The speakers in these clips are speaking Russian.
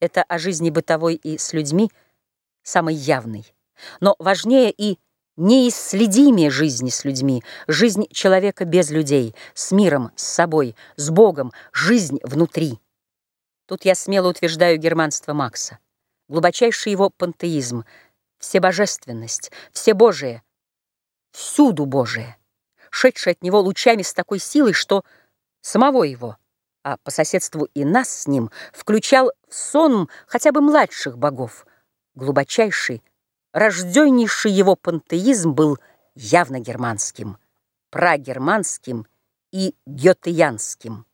Это о жизни бытовой и с людьми самый явный. Но важнее и неисследимее жизни с людьми, жизнь человека без людей, с миром, с собой, с Богом, жизнь внутри. Тут я смело утверждаю германство Макса, глубочайший его пантеизм, всебожественность, всебожие, всюду Божие, шедшее от него лучами с такой силой, что самого его, а по соседству и нас с ним, включал в сон хотя бы младших богов, глубочайший, рожденнейший его пантеизм был явно германским, прагерманским и гетеянским.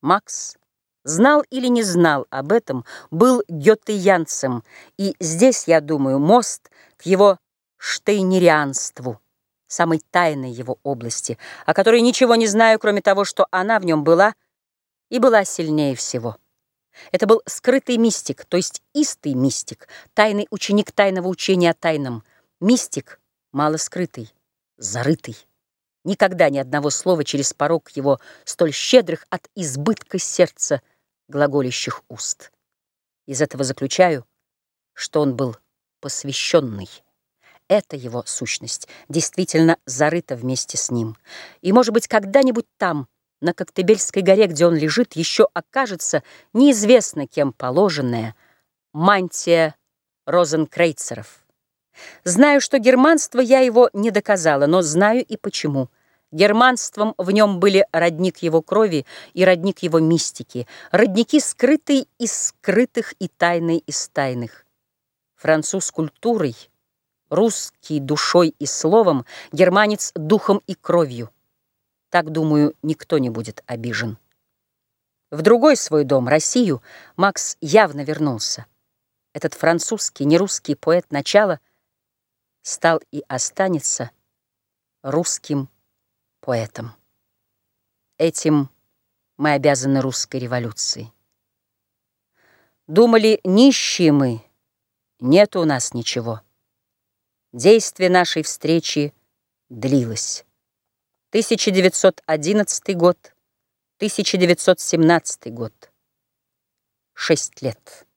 Макс знал или не знал об этом, был гетеянцем, и здесь, я думаю, мост к его штейнерианству, самой тайной его области, о которой ничего не знаю, кроме того, что она в нем была и была сильнее всего. Это был скрытый мистик, то есть истый мистик, тайный ученик тайного учения о тайном. Мистик, мало скрытый, зарытый. Никогда ни одного слова через порог его столь щедрых от избытка сердца глаголящих уст. Из этого заключаю, что он был посвященный. Эта его сущность действительно зарыта вместе с ним. И, может быть, когда-нибудь там, на Коктебельской горе, где он лежит, еще окажется неизвестно кем положенная мантия розенкрейцеров. Знаю, что германство я его не доказала, но знаю и почему. Германством в нем были родник его крови и родник его мистики, родники скрытые из скрытых и тайные из тайных. Француз культурой, русский душой и словом, германец духом и кровью. Так, думаю, никто не будет обижен. В другой свой дом, Россию, Макс явно вернулся. Этот французский, не русский поэт начала стал и останется русским поэтом. Этим мы обязаны русской революции. Думали, нищие мы, нет у нас ничего. Действие нашей встречи длилось. 1911 год, 1917 год. Шесть лет.